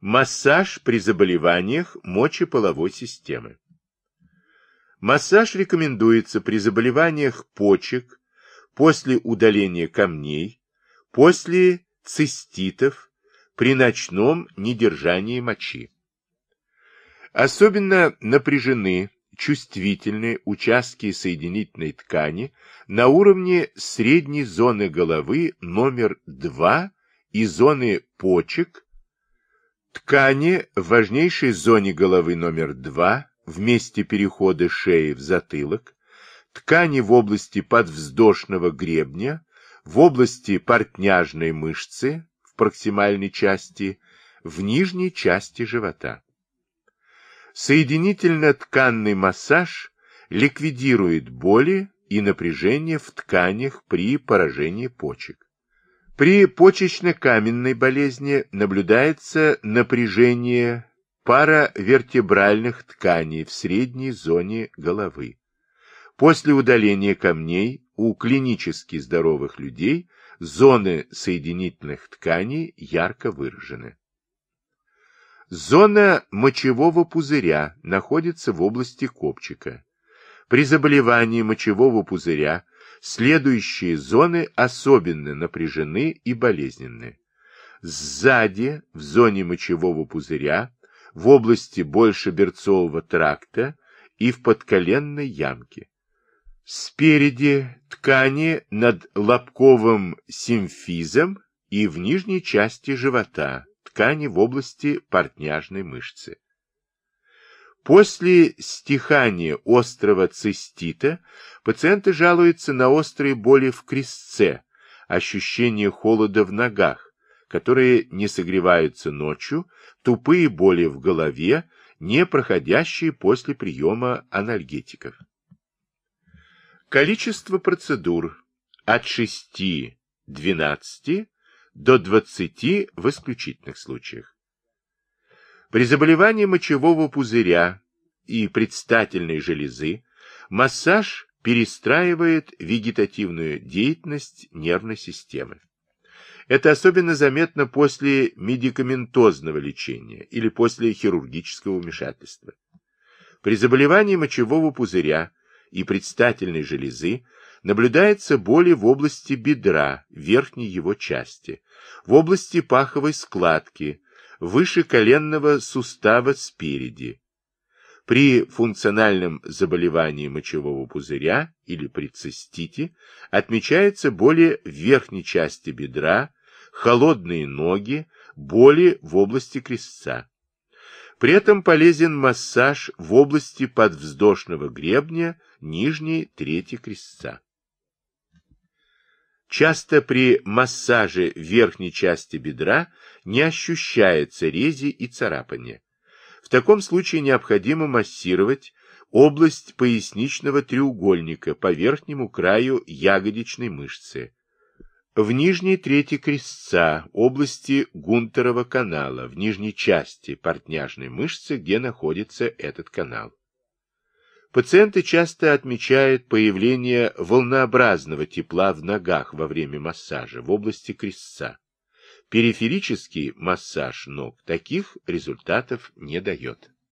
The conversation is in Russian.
Массаж при заболеваниях мочеполовой системы. Массаж рекомендуется при заболеваниях почек, после удаления камней, после циститов, при ночном недержании мочи. Особенно напряжены чувствительные участки соединительной ткани на уровне средней зоны головы номер 2 и зоны почек, ткани в важнейшей зоне головы номер 2 в месте перехода шеи в затылок, ткани в области подвздошного гребня, в области портняжной мышцы в проксимальной части, в нижней части живота. Соединительно-тканный массаж ликвидирует боли и напряжение в тканях при поражении почек. При почечно-каменной болезни наблюдается напряжение паравертебральных тканей в средней зоне головы. После удаления камней у клинически здоровых людей зоны соединительных тканей ярко выражены. Зона мочевого пузыря находится в области копчика. При заболевании мочевого пузыря следующие зоны особенно напряжены и болезненны. Сзади, в зоне мочевого пузыря, в области большеберцового тракта и в подколенной ямке. Спереди ткани над лобковым симфизом и в нижней части живота, ткани в области портняжной мышцы. После стихания острого цистита пациенты жалуются на острые боли в крестце, ощущение холода в ногах, которые не согреваются ночью, тупые боли в голове, не проходящие после приема анальгетиков. Количество процедур от 6-12 до 20 в исключительных случаях. При заболевании мочевого пузыря и предстательной железы массаж перестраивает вегетативную деятельность нервной системы. Это особенно заметно после медикаментозного лечения или после хирургического вмешательства. При заболевании мочевого пузыря и предстательной железы наблюдается боли в области бедра, верхней его части, в области паховой складки, выше коленного сустава спереди. При функциональном заболевании мочевого пузыря или при цистите отмечается боли в верхней части бедра, холодные ноги, боли в области крестца. При этом полезен массаж в области подвздошного гребня нижней трети крестца. Часто при массаже верхней части бедра не ощущается рези и царапания. В таком случае необходимо массировать область поясничного треугольника по верхнему краю ягодичной мышцы, в нижней трети крестца, области Гунтерова канала, в нижней части портняжной мышцы, где находится этот канал. Пациенты часто отмечают появление волнообразного тепла в ногах во время массажа в области крестца. Периферический массаж ног таких результатов не дает.